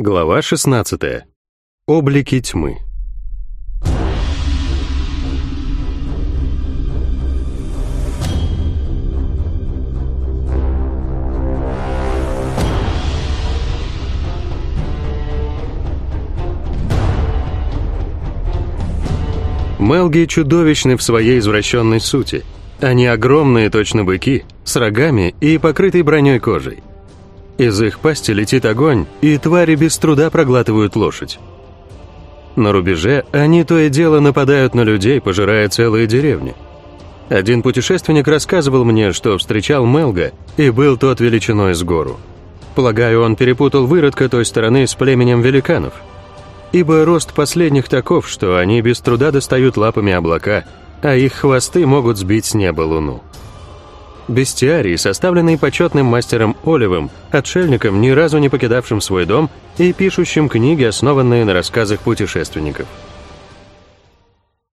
Глава 16. Облики тьмы. Мелги чудовищны в своей извращенной сути. Они огромные, точно быки, с рогами и покрытой броней кожей. Из их пасти летит огонь, и твари без труда проглатывают лошадь. На рубеже они то и дело нападают на людей, пожирая целые деревни. Один путешественник рассказывал мне, что встречал Мелга, и был тот величиной с гору. Полагаю, он перепутал выродка той стороны с племенем великанов. Ибо рост последних таков, что они без труда достают лапами облака, а их хвосты могут сбить с неба луну. Бестиарий, составленный почетным мастером Оливым, отшельником, ни разу не покидавшим свой дом и пишущим книги, основанные на рассказах путешественников.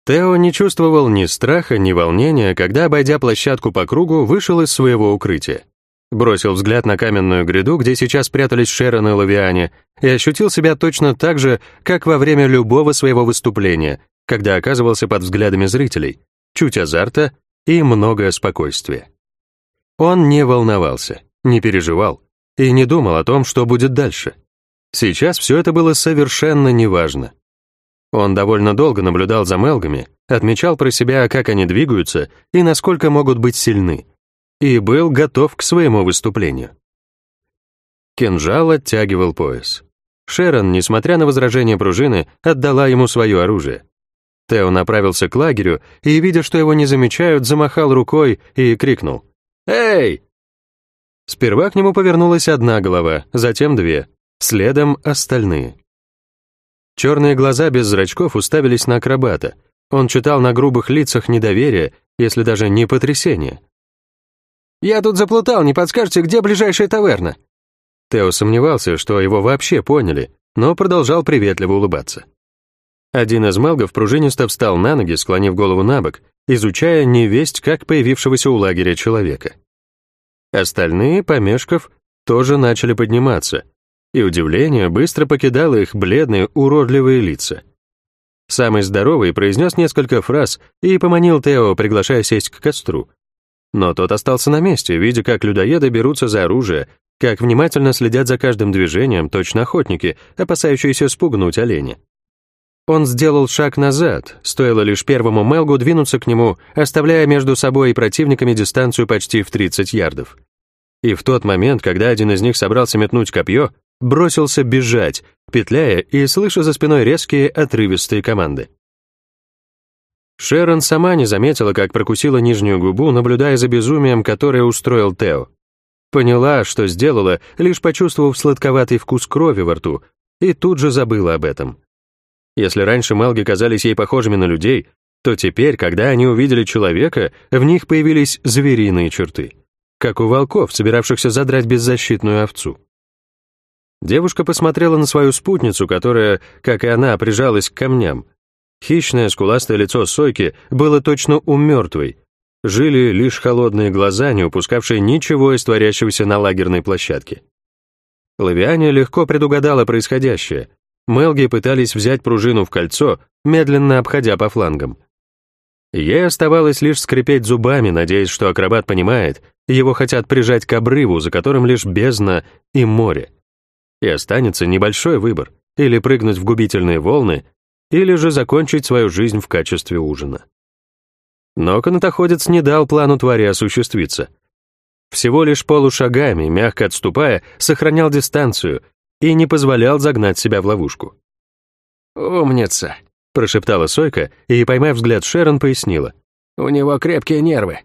Тео не чувствовал ни страха, ни волнения, когда, обойдя площадку по кругу, вышел из своего укрытия. Бросил взгляд на каменную гряду, где сейчас прятались Шерон и Лавиане, и ощутил себя точно так же, как во время любого своего выступления, когда оказывался под взглядами зрителей, чуть азарта и много спокойствия. Он не волновался, не переживал и не думал о том, что будет дальше. Сейчас все это было совершенно неважно. Он довольно долго наблюдал за Мелгами, отмечал про себя, как они двигаются и насколько могут быть сильны, и был готов к своему выступлению. Кинжал оттягивал пояс. Шерон, несмотря на возражение пружины, отдала ему свое оружие. Тео направился к лагерю и, видя, что его не замечают, замахал рукой и крикнул. «Эй!» Сперва к нему повернулась одна голова, затем две, следом остальные. Черные глаза без зрачков уставились на акробата. Он читал на грубых лицах недоверие, если даже не потрясение. «Я тут заплутал, не подскажете, где ближайшая таверна?» Тео сомневался, что его вообще поняли, но продолжал приветливо улыбаться. Один из мелгов пружинисто встал на ноги, склонив голову на бок, изучая невесть как появившегося у лагеря человека. Остальные, помешков, тоже начали подниматься, и удивление быстро покидало их бледные, уродливые лица. Самый здоровый произнес несколько фраз и поманил Тео, приглашая сесть к костру. Но тот остался на месте, видя, как людоеды берутся за оружие, как внимательно следят за каждым движением, точно охотники, опасающиеся спугнуть оленя. Он сделал шаг назад, стоило лишь первому Мелгу двинуться к нему, оставляя между собой и противниками дистанцию почти в 30 ярдов. И в тот момент, когда один из них собрался метнуть копье, бросился бежать, петляя и слыша за спиной резкие, отрывистые команды. Шерон сама не заметила, как прокусила нижнюю губу, наблюдая за безумием, которое устроил Тео. Поняла, что сделала, лишь почувствовав сладковатый вкус крови во рту, и тут же забыла об этом. Если раньше Мелги казались ей похожими на людей, то теперь, когда они увидели человека, в них появились звериные черты, как у волков, собиравшихся задрать беззащитную овцу. Девушка посмотрела на свою спутницу, которая, как и она, прижалась к камням. Хищное скуластое лицо Сойки было точно у мертвой. Жили лишь холодные глаза, не упускавшие ничего из творящегося на лагерной площадке. Лавиане легко предугадала происходящее — Мелги пытались взять пружину в кольцо, медленно обходя по флангам. Ей оставалось лишь скрипеть зубами, надеясь, что акробат понимает, его хотят прижать к обрыву, за которым лишь бездна и море. И останется небольшой выбор — или прыгнуть в губительные волны, или же закончить свою жизнь в качестве ужина. Но канатоходец не дал плану твари осуществиться. Всего лишь полушагами, мягко отступая, сохранял дистанцию и не позволял загнать себя в ловушку. «Умница», — прошептала Сойка и, поймав взгляд Шерон, пояснила. «У него крепкие нервы».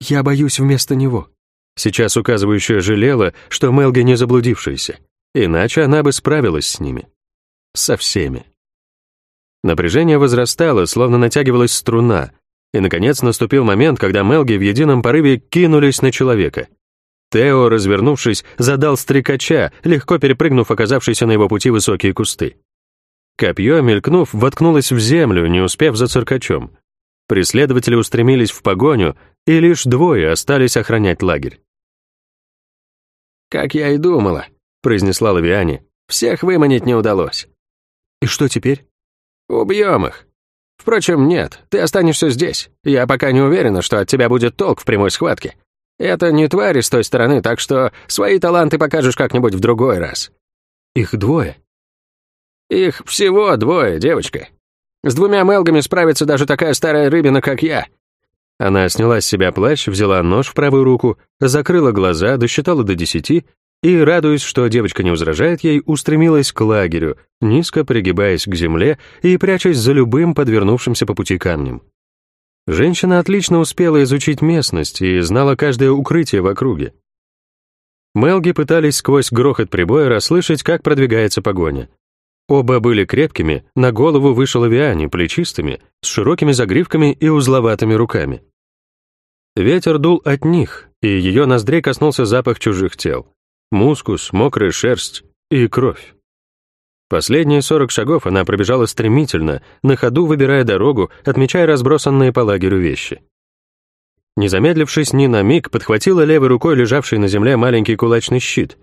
«Я боюсь вместо него». Сейчас указывающая жалела, что Мелги не заблудившаяся, иначе она бы справилась с ними. Со всеми. Напряжение возрастало, словно натягивалась струна, и, наконец, наступил момент, когда Мелги в едином порыве кинулись на человека. Тео, развернувшись, задал стрекача, легко перепрыгнув оказавшиеся на его пути высокие кусты. Копье, мелькнув, воткнулось в землю, не успев за циркачом. Преследователи устремились в погоню, и лишь двое остались охранять лагерь. «Как я и думала», — произнесла Лавиане, Всех выманить не удалось. И что теперь? Убьем их. Впрочем, нет, ты останешься здесь. Я пока не уверена, что от тебя будет толк в прямой схватке. Это не твари с той стороны, так что свои таланты покажешь как-нибудь в другой раз. Их двое. Их всего двое, девочка. С двумя Мелгами справится даже такая старая рыбина, как я. Она сняла с себя плащ, взяла нож в правую руку, закрыла глаза, досчитала до десяти и, радуясь, что девочка не возражает ей, устремилась к лагерю, низко пригибаясь к земле и прячась за любым подвернувшимся по пути камнем. Женщина отлично успела изучить местность и знала каждое укрытие в округе. Мелги пытались сквозь грохот прибоя расслышать, как продвигается погоня. Оба были крепкими, на голову выше лавиане, плечистыми, с широкими загривками и узловатыми руками. Ветер дул от них, и ее ноздрей коснулся запах чужих тел мускус, мокрая шерсть и кровь. Последние 40 шагов она пробежала стремительно, на ходу выбирая дорогу, отмечая разбросанные по лагерю вещи. Не замедлившись ни на миг, подхватила левой рукой лежавший на земле маленький кулачный щит.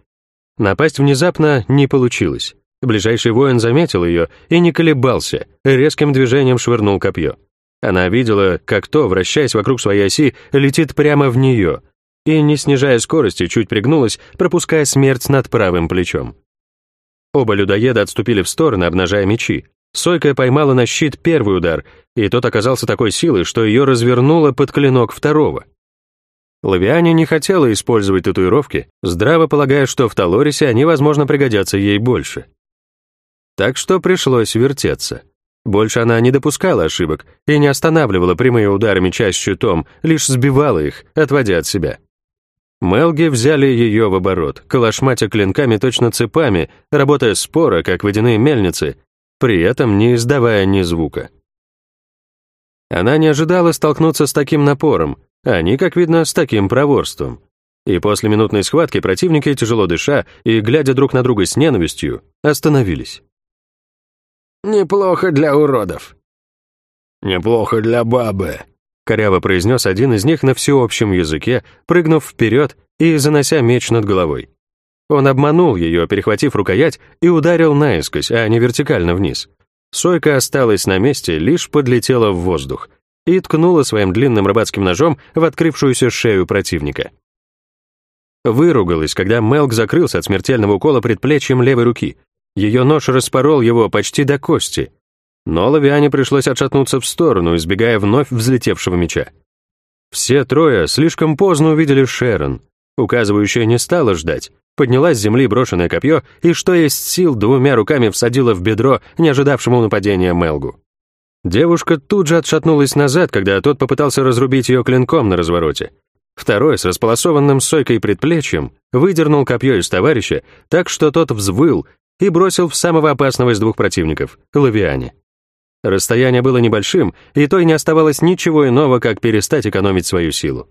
Напасть внезапно не получилось. Ближайший воин заметил ее и не колебался, резким движением швырнул копье. Она видела, как то, вращаясь вокруг своей оси, летит прямо в нее, и, не снижая скорости, чуть пригнулась, пропуская смерть над правым плечом. Оба людоеда отступили в стороны, обнажая мечи. Сойка поймала на щит первый удар, и тот оказался такой силой, что ее развернуло под клинок второго. Лавиане не хотела использовать татуировки, здраво полагая, что в Талорисе они, возможно, пригодятся ей больше. Так что пришлось вертеться. Больше она не допускала ошибок и не останавливала прямые удары меча щитом, лишь сбивала их, отводя от себя. Мелги взяли ее в оборот, калашматя клинками точно цепами, работая споро, как водяные мельницы, при этом не издавая ни звука. Она не ожидала столкнуться с таким напором, они, как видно, с таким проворством. И после минутной схватки противники, тяжело дыша и глядя друг на друга с ненавистью, остановились. «Неплохо для уродов». «Неплохо для бабы», коряво произнес один из них на всеобщем языке, прыгнув вперед и занося меч над головой. Он обманул ее, перехватив рукоять, и ударил наискось, а не вертикально вниз. Сойка осталась на месте, лишь подлетела в воздух и ткнула своим длинным рыбацким ножом в открывшуюся шею противника. Выругалась, когда Мелк закрылся от смертельного укола предплечьем левой руки. Ее нож распорол его почти до кости, но Лавиане пришлось отшатнуться в сторону, избегая вновь взлетевшего меча. Все трое слишком поздно увидели Шерон. Указывающая не стала ждать. Подняла с земли брошенное копье и, что есть сил, двумя руками всадила в бедро не ожидавшему нападения Мелгу. Девушка тут же отшатнулась назад, когда тот попытался разрубить ее клинком на развороте. Второй, с располосованным сойкой предплечьем, выдернул копье из товарища, так что тот взвыл и бросил в самого опасного из двух противников — Лавиане. Расстояние было небольшим, и той не оставалось ничего иного, как перестать экономить свою силу.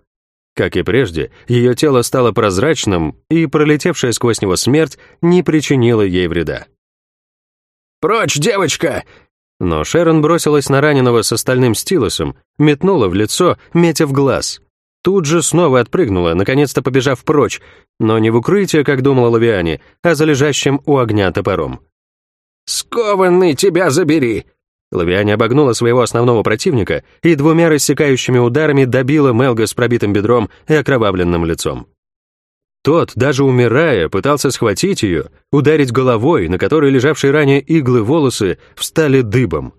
Как и прежде, ее тело стало прозрачным, и пролетевшая сквозь него смерть не причинила ей вреда. «Прочь, девочка!» Но Шерон бросилась на раненого с остальным стилусом, метнула в лицо, метя в глаз. Тут же снова отпрыгнула, наконец-то побежав прочь, но не в укрытие, как думала Лавиане, а за лежащим у огня топором. «Скованный, тебя забери!» Лавиане обогнула своего основного противника и двумя рассекающими ударами добила Мелга с пробитым бедром и окровавленным лицом. Тот, даже умирая, пытался схватить ее, ударить головой, на которой лежавшие ранее иглы волосы встали дыбом.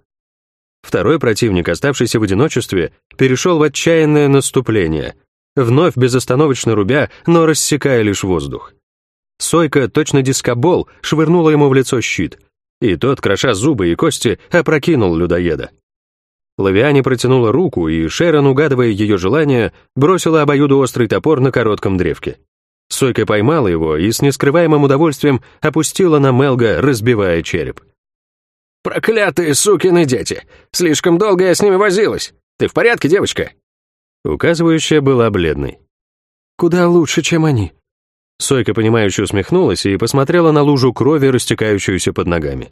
Второй противник, оставшийся в одиночестве, перешел в отчаянное наступление, вновь безостановочно рубя, но рассекая лишь воздух. Сойка, точно дискобол, швырнула ему в лицо щит — и тот, кроша зубы и кости, опрокинул людоеда. Лавиане протянула руку, и Шерон, угадывая ее желание, бросила обоюдоострый топор на коротком древке. Сойка поймала его и с нескрываемым удовольствием опустила на Мелга, разбивая череп. «Проклятые сукины дети! Слишком долго я с ними возилась! Ты в порядке, девочка?» Указывающая была бледной. «Куда лучше, чем они», Сойка, понимающе усмехнулась и посмотрела на лужу крови, растекающуюся под ногами.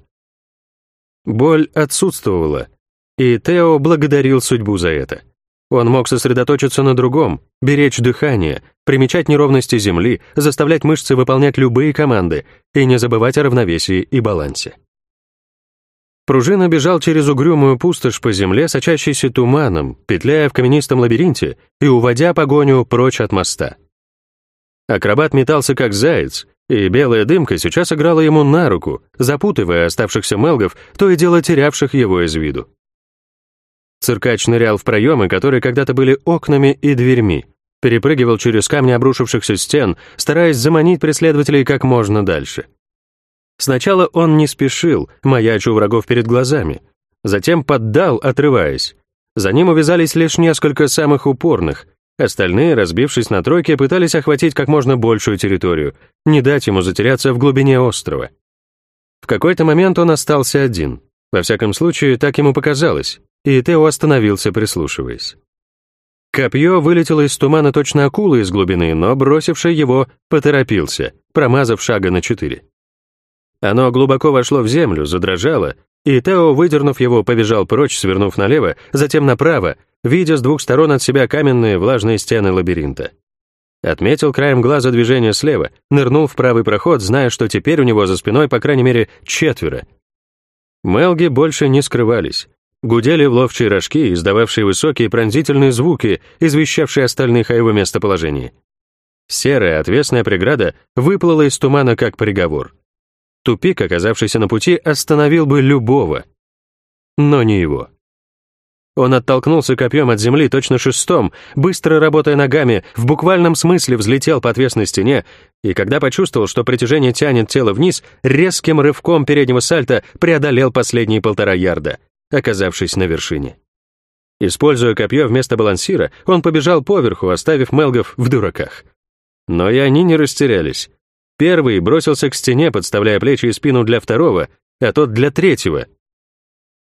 Боль отсутствовала, и Тео благодарил судьбу за это. Он мог сосредоточиться на другом, беречь дыхание, примечать неровности земли, заставлять мышцы выполнять любые команды и не забывать о равновесии и балансе. Пружина бежал через угрюмую пустошь по земле, сочащейся туманом, петляя в каменистом лабиринте и уводя погоню прочь от моста. Акробат метался как заяц, и белая дымка сейчас играла ему на руку, запутывая оставшихся мелгов, то и дело терявших его из виду. Циркач нырял в проемы, которые когда-то были окнами и дверьми, перепрыгивал через камни обрушившихся стен, стараясь заманить преследователей как можно дальше. Сначала он не спешил, маячу врагов перед глазами, затем поддал, отрываясь. За ним увязались лишь несколько самых упорных, остальные, разбившись на тройки, пытались охватить как можно большую территорию, не дать ему затеряться в глубине острова. В какой-то момент он остался один. Во всяком случае, так ему показалось, и Тео остановился, прислушиваясь. Копье вылетело из тумана точно акулы из глубины, но бросивший его поторопился, промазав шага на четыре. Оно глубоко вошло в землю, задрожало, и Тео, выдернув его, побежал прочь, свернув налево, затем направо, видя с двух сторон от себя каменные влажные стены лабиринта. Отметил краем глаза движение слева, нырнул в правый проход, зная, что теперь у него за спиной, по крайней мере, четверо. Мелги больше не скрывались. Гудели в ловчие рожки, издававшие высокие пронзительные звуки, извещавшие остальных о его местоположении. Серая отвесная преграда выплыла из тумана как приговор. Тупик, оказавшийся на пути, остановил бы любого. Но не его. Он оттолкнулся копьем от земли точно шестом, быстро работая ногами, в буквальном смысле взлетел по отвесной стене, и когда почувствовал, что притяжение тянет тело вниз, резким рывком переднего сальта преодолел последние полтора ярда, оказавшись на вершине. Используя копье вместо балансира, он побежал поверху, оставив Мелгов в дураках. Но и они не растерялись. Первый бросился к стене, подставляя плечи и спину для второго, а тот для третьего.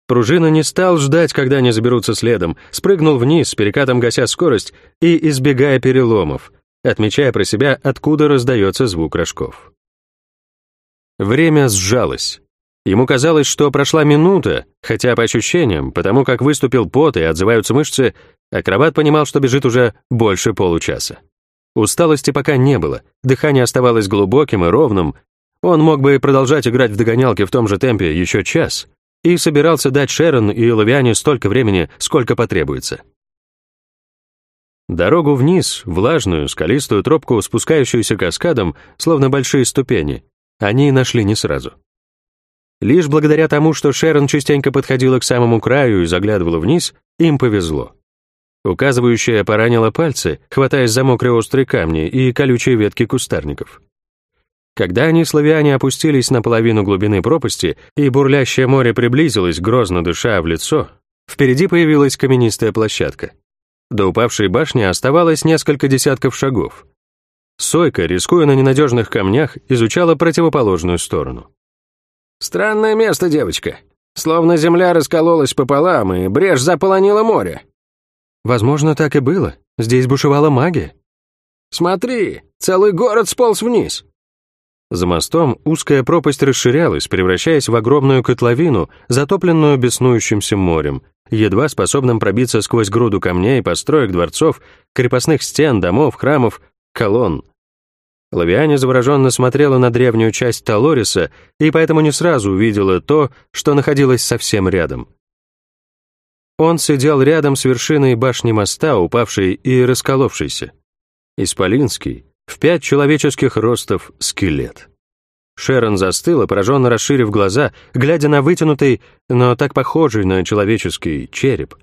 Пружина не стал ждать, когда они заберутся следом, спрыгнул вниз, перекатом гася скорость и избегая переломов, отмечая про себя, откуда раздается звук рожков. Время сжалось. Ему казалось, что прошла минута, хотя по ощущениям, потому как выступил пот и отзываются мышцы, акробат понимал, что бежит уже больше получаса. Усталости пока не было, дыхание оставалось глубоким и ровным. Он мог бы продолжать играть в догонялки в том же темпе еще час и собирался дать Шерон и Лавиане столько времени, сколько потребуется. Дорогу вниз, влажную, скалистую тропку, спускающуюся каскадом, словно большие ступени, они нашли не сразу. Лишь благодаря тому, что Шерон частенько подходила к самому краю и заглядывала вниз, им повезло. Указывающая поранила пальцы, хватаясь за мокрые острые камни и колючие ветки кустарников. Когда они, славяне, опустились на половину глубины пропасти, и бурлящее море приблизилось, грозно дыша в лицо, впереди появилась каменистая площадка. До упавшей башни оставалось несколько десятков шагов. Сойка, рискуя на ненадежных камнях, изучала противоположную сторону. «Странное место, девочка. Словно земля раскололась пополам, и брешь заполонила море. Возможно, так и было. Здесь бушевала магия. Смотри, целый город сполз вниз. За мостом узкая пропасть расширялась, превращаясь в огромную котловину, затопленную беснующимся морем, едва способным пробиться сквозь груду камней, построек дворцов, крепостных стен, домов, храмов, колонн. Лавиане завороженно смотрела на древнюю часть Талориса и поэтому не сразу увидела то, что находилось совсем рядом. Он сидел рядом с вершиной башни моста, упавшей и расколовшейся. Исполинский, в пять человеческих ростов, скелет. Шерон застыла, пораженно расширив глаза, глядя на вытянутый, но так похожий на человеческий, череп.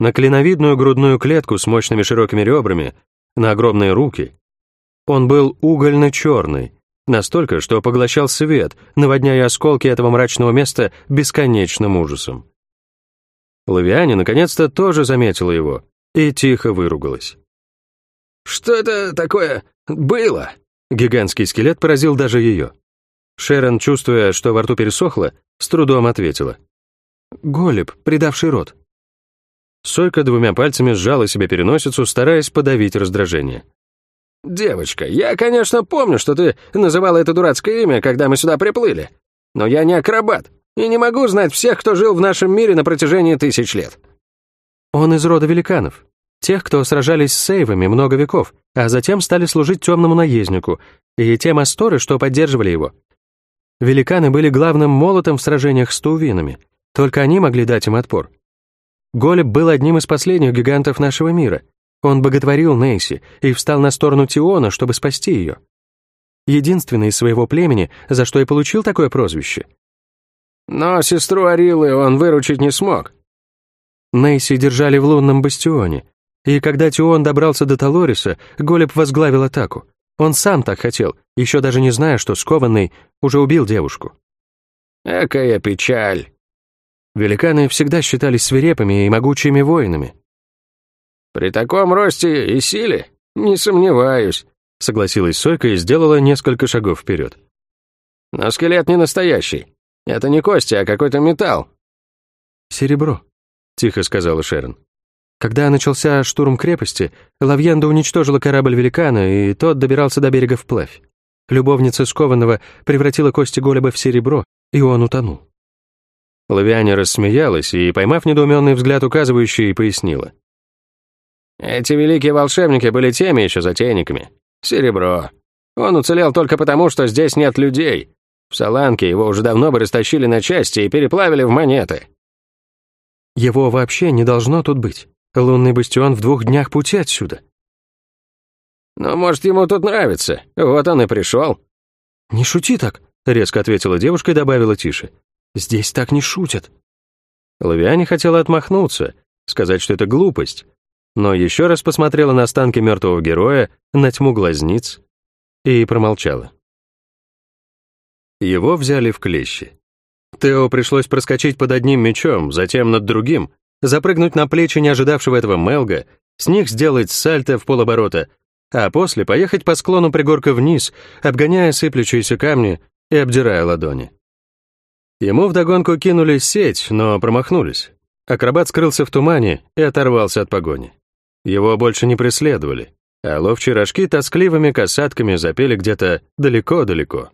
На клиновидную грудную клетку с мощными широкими ребрами, на огромные руки. Он был угольно-черный, настолько, что поглощал свет, наводняя осколки этого мрачного места бесконечным ужасом. Лавиане наконец-то тоже заметила его и тихо выругалась. «Что это такое было?» Гигантский скелет поразил даже ее. Шерон, чувствуя, что во рту пересохло, с трудом ответила. «Голеб, предавший рот». Сойка двумя пальцами сжала себе переносицу, стараясь подавить раздражение. «Девочка, я, конечно, помню, что ты называла это дурацкое имя, когда мы сюда приплыли. Но я не акробат и не могу знать всех, кто жил в нашем мире на протяжении тысяч лет. Он из рода великанов, тех, кто сражались с сейвами много веков, а затем стали служить темному наезднику, и те масторы, что поддерживали его. Великаны были главным молотом в сражениях с тувинами, только они могли дать им отпор. Голеб был одним из последних гигантов нашего мира. Он боготворил Нейси и встал на сторону Тиона, чтобы спасти ее. Единственный из своего племени, за что и получил такое прозвище. Но сестру Арилы он выручить не смог. Нейси держали в лунном бастионе, и когда Тион добрался до Талориса, Голеб возглавил атаку. Он сам так хотел, еще даже не зная, что скованный уже убил девушку. Экая печаль. Великаны всегда считались свирепыми и могучими воинами. При таком росте и силе, не сомневаюсь, согласилась Сойка и сделала несколько шагов вперед. Но скелет не настоящий. Это не кости, а какой-то металл. Серебро, тихо сказала Шерон. Когда начался штурм крепости, Лавьенда уничтожила корабль великана, и тот добирался до берега вплавь. Любовница скованного превратила кости голеба в серебро, и он утонул. Лавиане рассмеялась и, поймав недоуменный взгляд указывающий, пояснила. «Эти великие волшебники были теми еще затейниками. Серебро. Он уцелел только потому, что здесь нет людей. В Саланке его уже давно бы растащили на части и переплавили в монеты». «Его вообще не должно тут быть. Лунный бастион в двух днях пути отсюда». «Ну, может, ему тут нравится. Вот он и пришел». «Не шути так», — резко ответила девушка и добавила тише. «Здесь так не шутят». Лавиане хотела отмахнуться, сказать, что это глупость, но еще раз посмотрела на останки мертвого героя, на тьму глазниц и промолчала. Его взяли в клещи. Тео пришлось проскочить под одним мечом, затем над другим, запрыгнуть на плечи не ожидавшего этого Мелга, с них сделать сальто в полоборота, а после поехать по склону пригорка вниз, обгоняя сыплющиеся камни и обдирая ладони. Ему вдогонку кинули сеть, но промахнулись. Акробат скрылся в тумане и оторвался от погони. Его больше не преследовали, а ловчие рожки тоскливыми касатками запели где-то далеко-далеко.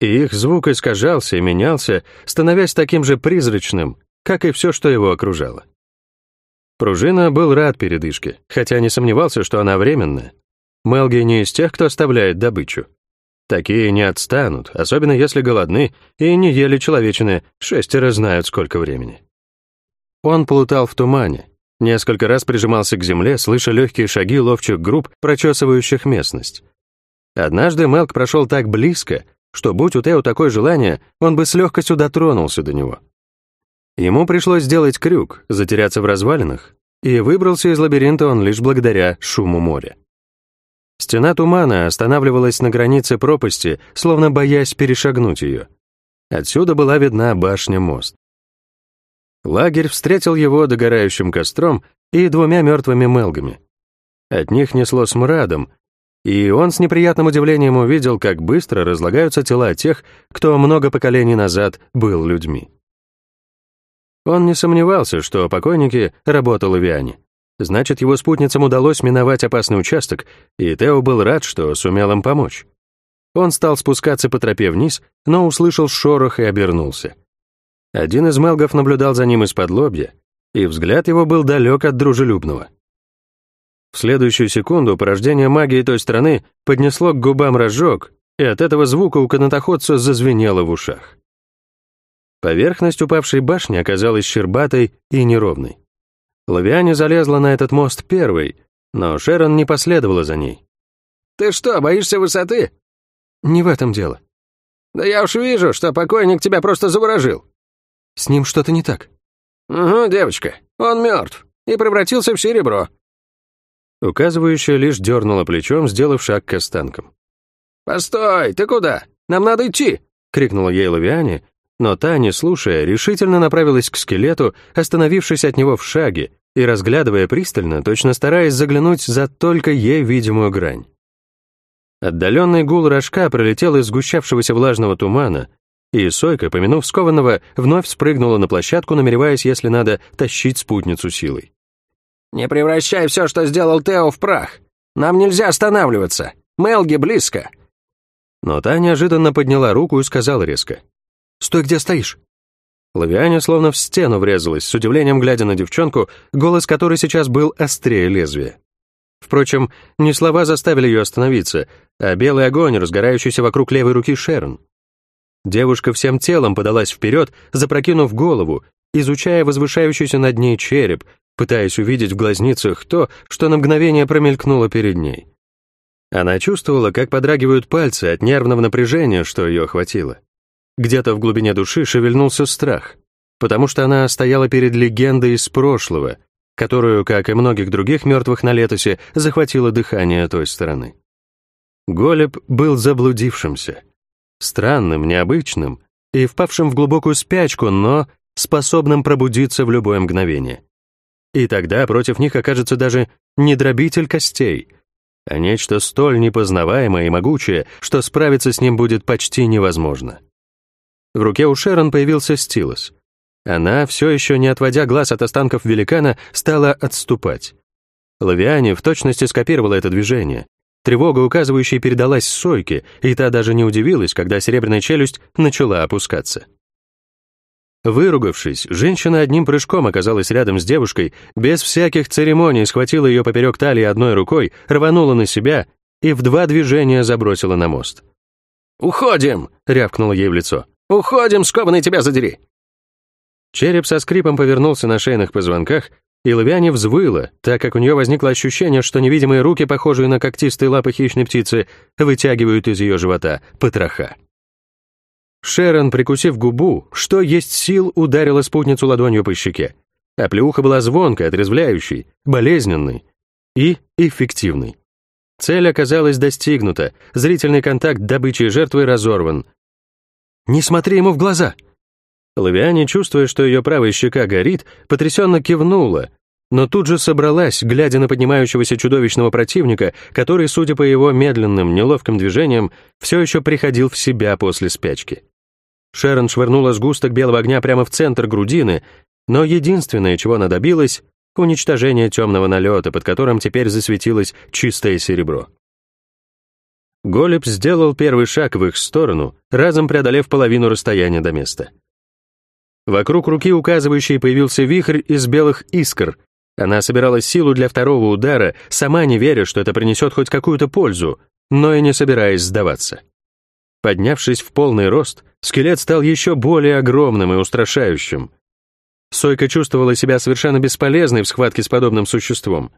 И их звук искажался и менялся, становясь таким же призрачным, как и все, что его окружало. Пружина был рад передышке, хотя не сомневался, что она временная. Мелги не из тех, кто оставляет добычу. Такие не отстанут, особенно если голодны и не ели человечины, шестеро знают сколько времени. Он плутал в тумане, несколько раз прижимался к земле, слыша легкие шаги ловчих групп, прочесывающих местность. Однажды Мелк прошел так близко, что, будь у Тео такое желание, он бы с легкостью дотронулся до него. Ему пришлось сделать крюк, затеряться в развалинах, и выбрался из лабиринта он лишь благодаря шуму моря. Стена тумана останавливалась на границе пропасти, словно боясь перешагнуть ее. Отсюда была видна башня-мост. Лагерь встретил его догорающим костром и двумя мертвыми мелгами. От них несло смрадом, и он с неприятным удивлением увидел, как быстро разлагаются тела тех, кто много поколений назад был людьми. Он не сомневался, что покойники работал Виане. Значит, его спутницам удалось миновать опасный участок, и Тео был рад, что сумел им помочь. Он стал спускаться по тропе вниз, но услышал шорох и обернулся. Один из мелгов наблюдал за ним из-под лобья, и взгляд его был далек от дружелюбного. В следующую секунду порождение магии той страны поднесло к губам рожок, и от этого звука у канатоходца зазвенело в ушах. Поверхность упавшей башни оказалась щербатой и неровной. Лавиане залезла на этот мост первой, но Шерон не последовала за ней. «Ты что, боишься высоты?» «Не в этом дело». «Да я уж вижу, что покойник тебя просто заворожил». «С ним что-то не так». «Угу, девочка, он мертв и превратился в серебро». Указывающая лишь дернула плечом, сделав шаг к останкам. «Постой, ты куда? Нам надо идти!» — крикнула ей Лавиане, но та, не слушая, решительно направилась к скелету, остановившись от него в шаге и разглядывая пристально, точно стараясь заглянуть за только ей видимую грань. Отдаленный гул рожка пролетел из сгущавшегося влажного тумана, и Сойка, помянув скованного, вновь спрыгнула на площадку, намереваясь, если надо, тащить спутницу силой. «Не превращай все, что сделал Тео, в прах! Нам нельзя останавливаться! Мелги близко!» Но та неожиданно подняла руку и сказала резко. Стой, где стоишь!» Лавиане словно в стену врезалась, с удивлением глядя на девчонку, голос которой сейчас был острее лезвия. Впрочем, не слова заставили ее остановиться, а белый огонь, разгорающийся вокруг левой руки Шерон. Девушка всем телом подалась вперед, запрокинув голову, изучая возвышающийся над ней череп, пытаясь увидеть в глазницах то, что на мгновение промелькнуло перед ней. Она чувствовала, как подрагивают пальцы от нервного напряжения, что ее охватило. Где-то в глубине души шевельнулся страх, потому что она стояла перед легендой из прошлого, которую, как и многих других мертвых на летосе, захватило дыхание той стороны. Голеб был заблудившимся, странным, необычным и впавшим в глубокую спячку, но способным пробудиться в любое мгновение. И тогда против них окажется даже не дробитель костей, а нечто столь непознаваемое и могучее, что справиться с ним будет почти невозможно. В руке у Шерон появился стилус. Она, все еще не отводя глаз от останков великана, стала отступать. Лавиане в точности скопировала это движение. Тревога, указывающая, передалась Сойке, и та даже не удивилась, когда серебряная челюсть начала опускаться. Выругавшись, женщина одним прыжком оказалась рядом с девушкой, без всяких церемоний схватила ее поперек талии одной рукой, рванула на себя и в два движения забросила на мост. «Уходим!» — рявкнула ей в лицо. «Уходим, скованный тебя задери!» Череп со скрипом повернулся на шейных позвонках, и Лавиане взвыла, так как у нее возникло ощущение, что невидимые руки, похожие на когтистые лапы хищной птицы, вытягивают из ее живота потроха. Шерон, прикусив губу, что есть сил, ударила спутницу ладонью по щеке. А плюха была звонкой, отрезвляющей, болезненной и эффективной. Цель оказалась достигнута, зрительный контакт добычи и жертвы разорван, не смотри ему в глаза!» Лавиане, чувствуя, что ее правая щека горит, потрясенно кивнула, но тут же собралась, глядя на поднимающегося чудовищного противника, который, судя по его медленным, неловким движениям, все еще приходил в себя после спячки. Шерон швырнула сгусток белого огня прямо в центр грудины, но единственное, чего она добилась — уничтожение темного налета, под которым теперь засветилось чистое серебро. Голеб сделал первый шаг в их сторону, разом преодолев половину расстояния до места. Вокруг руки указывающей появился вихрь из белых искр. Она собирала силу для второго удара, сама не веря, что это принесет хоть какую-то пользу, но и не собираясь сдаваться. Поднявшись в полный рост, скелет стал еще более огромным и устрашающим. Сойка чувствовала себя совершенно бесполезной в схватке с подобным существом.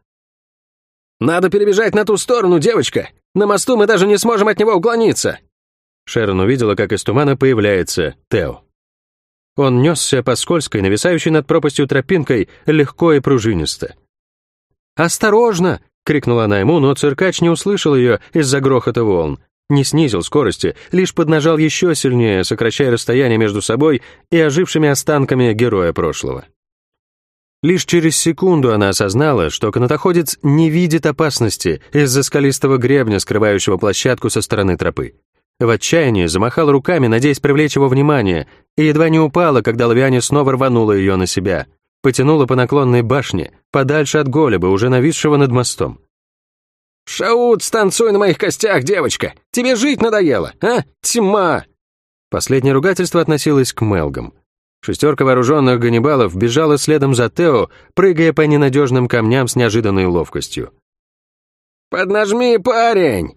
«Надо перебежать на ту сторону, девочка! На мосту мы даже не сможем от него уклониться!» Шерон увидела, как из тумана появляется Тео. Он несся по скользкой, нависающей над пропастью тропинкой, легко и пружинисто. «Осторожно!» — крикнула она ему, но циркач не услышал ее из-за грохота волн. Не снизил скорости, лишь поднажал еще сильнее, сокращая расстояние между собой и ожившими останками героя прошлого. Лишь через секунду она осознала, что канатоходец не видит опасности из-за скалистого гребня, скрывающего площадку со стороны тропы. В отчаянии замахала руками, надеясь привлечь его внимание, и едва не упала, когда Лавиане снова рванула ее на себя, потянула по наклонной башне, подальше от голеба, уже нависшего над мостом. «Шаут, станцуй на моих костях, девочка! Тебе жить надоело, а? Тьма!» Последнее ругательство относилось к Мелгам. Шестерка вооруженных ганнибалов бежала следом за Тео, прыгая по ненадежным камням с неожиданной ловкостью. «Поднажми, парень!»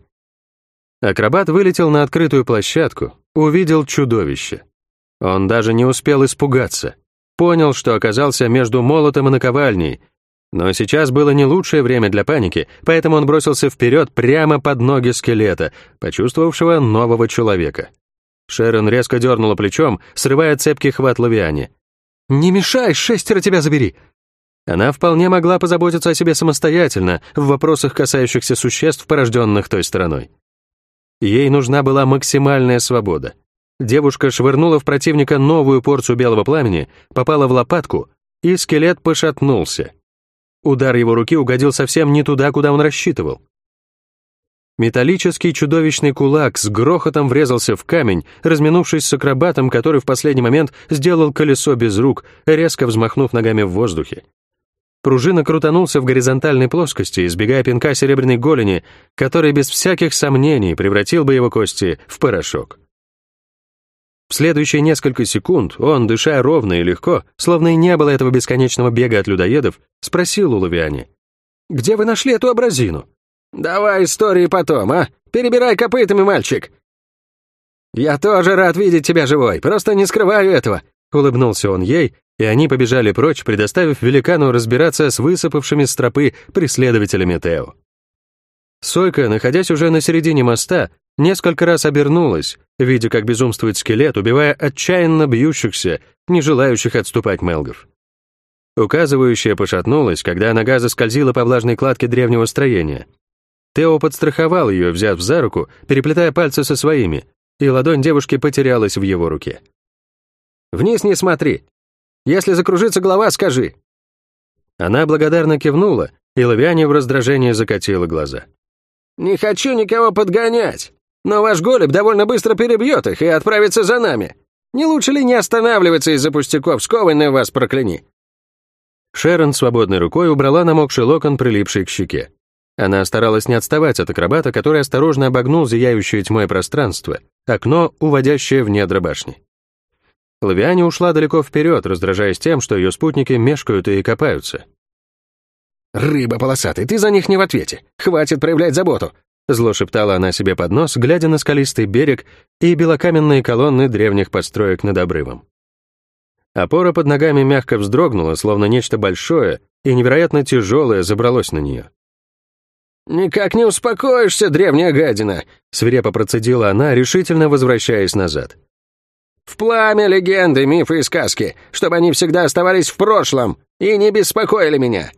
Акробат вылетел на открытую площадку, увидел чудовище. Он даже не успел испугаться. Понял, что оказался между молотом и наковальней, но сейчас было не лучшее время для паники, поэтому он бросился вперед прямо под ноги скелета, почувствовавшего нового человека. Шерон резко дернула плечом, срывая цепкий хват Лавиане. «Не мешай, шестеро тебя забери!» Она вполне могла позаботиться о себе самостоятельно в вопросах, касающихся существ, порожденных той стороной. Ей нужна была максимальная свобода. Девушка швырнула в противника новую порцию белого пламени, попала в лопатку, и скелет пошатнулся. Удар его руки угодил совсем не туда, куда он рассчитывал. Металлический чудовищный кулак с грохотом врезался в камень, разминувшись с акробатом, который в последний момент сделал колесо без рук, резко взмахнув ногами в воздухе. Пружина крутанулся в горизонтальной плоскости, избегая пинка серебряной голени, который без всяких сомнений превратил бы его кости в порошок. В следующие несколько секунд он, дыша ровно и легко, словно и не было этого бесконечного бега от людоедов, спросил у Лавиани. «Где вы нашли эту абразину?» «Давай истории потом, а? Перебирай копытами, мальчик!» «Я тоже рад видеть тебя живой, просто не скрываю этого!» Улыбнулся он ей, и они побежали прочь, предоставив великану разбираться с высыпавшими с тропы преследователями Тео. Сойка, находясь уже на середине моста, несколько раз обернулась, видя, как безумствует скелет, убивая отчаянно бьющихся, не желающих отступать мелгов. Указывающая пошатнулась, когда нога заскользила по влажной кладке древнего строения. Тео подстраховал ее, взяв за руку, переплетая пальцы со своими, и ладонь девушки потерялась в его руке. «Вниз не смотри. Если закружится голова, скажи». Она благодарно кивнула, и Лавиане в раздражении закатила глаза. «Не хочу никого подгонять, но ваш голубь довольно быстро перебьет их и отправится за нами. Не лучше ли не останавливаться из-за пустяков, скованный вас прокляни?» Шерон свободной рукой убрала намокший локон, прилипший к щеке. Она старалась не отставать от акробата, который осторожно обогнул зияющее тьмой пространство, окно, уводящее в недра башни. Лавиане ушла далеко вперед, раздражаясь тем, что ее спутники мешкают и копаются. «Рыба полосатый, ты за них не в ответе. Хватит проявлять заботу!» Зло шептала она себе под нос, глядя на скалистый берег и белокаменные колонны древних построек над обрывом. Опора под ногами мягко вздрогнула, словно нечто большое и невероятно тяжелое забралось на нее. «Никак не успокоишься, древняя гадина!» — свирепо процедила она, решительно возвращаясь назад. «В пламя легенды, мифы и сказки, чтобы они всегда оставались в прошлом и не беспокоили меня!»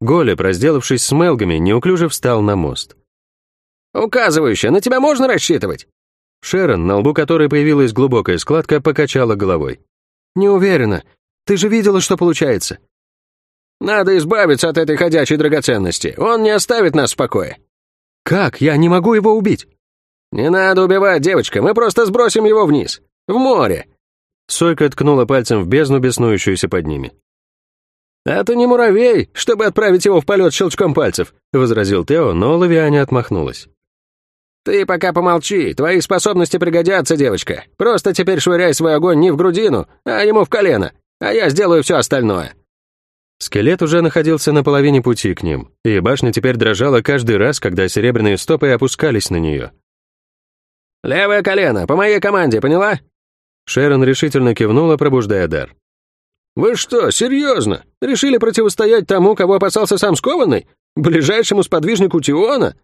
Голеб, разделавшись с Мелгами, неуклюже встал на мост. «Указывающая, на тебя можно рассчитывать?» Шерон, на лбу которой появилась глубокая складка, покачала головой. «Не уверена. Ты же видела, что получается. Надо избавиться от этой ходячей драгоценности. Он не оставит нас в покое». «Как? Я не могу его убить». «Не надо убивать, девочка, мы просто сбросим его вниз. В море». Сойка ткнула пальцем в бездну, беснующуюся под ними. «Это не муравей, чтобы отправить его в полет щелчком пальцев», — возразил Тео, но Лавиане отмахнулась. «Ты пока помолчи, твои способности пригодятся, девочка. Просто теперь швыряй свой огонь не в грудину, а ему в колено, а я сделаю все остальное». Скелет уже находился на половине пути к ним, и башня теперь дрожала каждый раз, когда серебряные стопы опускались на нее. «Левое колено, по моей команде, поняла?» Шерон решительно кивнула, пробуждая дар. «Вы что, серьезно? Решили противостоять тому, кого опасался сам скованный? Ближайшему сподвижнику Тиона?»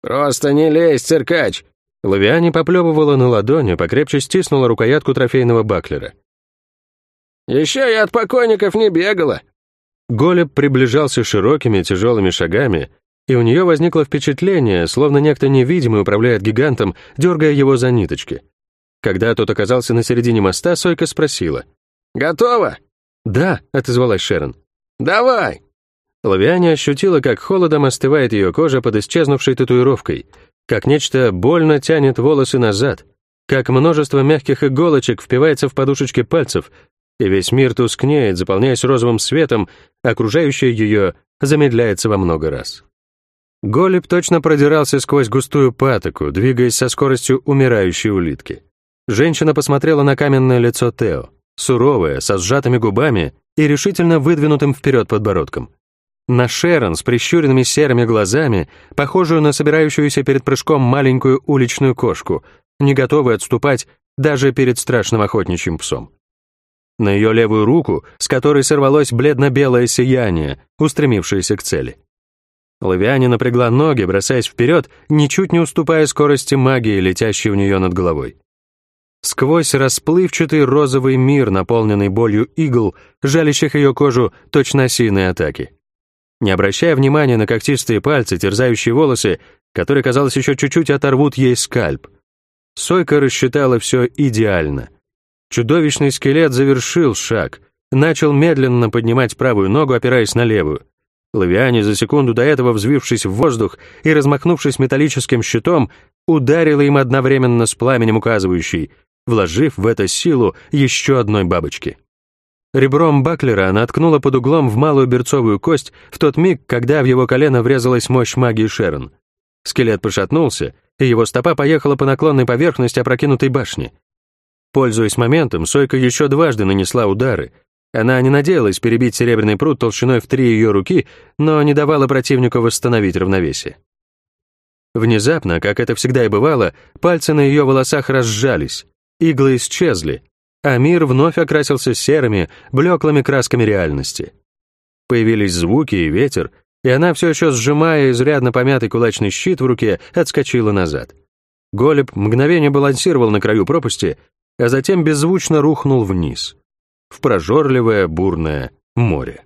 «Просто не лезь, циркач!» Лавиане поплевывала на ладони, покрепче стиснула рукоятку трофейного баклера. Еще я от покойников не бегала». Голеб приближался широкими тяжелыми шагами, и у нее возникло впечатление, словно некто невидимый управляет гигантом, дергая его за ниточки. Когда тот оказался на середине моста, Сойка спросила. «Готово?» «Да», — отозвалась Шерон. «Давай!» Лавиане ощутила, как холодом остывает ее кожа под исчезнувшей татуировкой, как нечто больно тянет волосы назад, как множество мягких иголочек впивается в подушечки пальцев, и весь мир тускнеет, заполняясь розовым светом, окружающее ее замедляется во много раз. Голеб точно продирался сквозь густую патоку, двигаясь со скоростью умирающей улитки. Женщина посмотрела на каменное лицо Тео, суровое, со сжатыми губами и решительно выдвинутым вперед подбородком. На Шерон с прищуренными серыми глазами, похожую на собирающуюся перед прыжком маленькую уличную кошку, не готовую отступать даже перед страшным охотничьим псом на ее левую руку, с которой сорвалось бледно-белое сияние, устремившееся к цели. Лавиане напрягла ноги, бросаясь вперед, ничуть не уступая скорости магии, летящей у нее над головой. Сквозь расплывчатый розовый мир, наполненный болью игл, жалящих ее кожу точно осиные атаки. Не обращая внимания на когтистые пальцы, терзающие волосы, которые, казалось, еще чуть-чуть оторвут ей скальп, Сойка рассчитала все идеально — Чудовищный скелет завершил шаг, начал медленно поднимать правую ногу, опираясь на левую. Лавиане, за секунду до этого взвившись в воздух и размахнувшись металлическим щитом, ударила им одновременно с пламенем указывающей, вложив в это силу еще одной бабочки. Ребром баклера она ткнула под углом в малую берцовую кость в тот миг, когда в его колено врезалась мощь магии Шерон. Скелет пошатнулся, и его стопа поехала по наклонной поверхности опрокинутой башни. Пользуясь моментом, Сойка еще дважды нанесла удары. Она не надеялась перебить серебряный пруд толщиной в три ее руки, но не давала противнику восстановить равновесие. Внезапно, как это всегда и бывало, пальцы на ее волосах разжались, иглы исчезли, а мир вновь окрасился серыми, блеклыми красками реальности. Появились звуки и ветер, и она, все еще сжимая изрядно помятый кулачный щит в руке, отскочила назад. Голеб мгновение балансировал на краю пропасти, а затем беззвучно рухнул вниз, в прожорливое бурное море.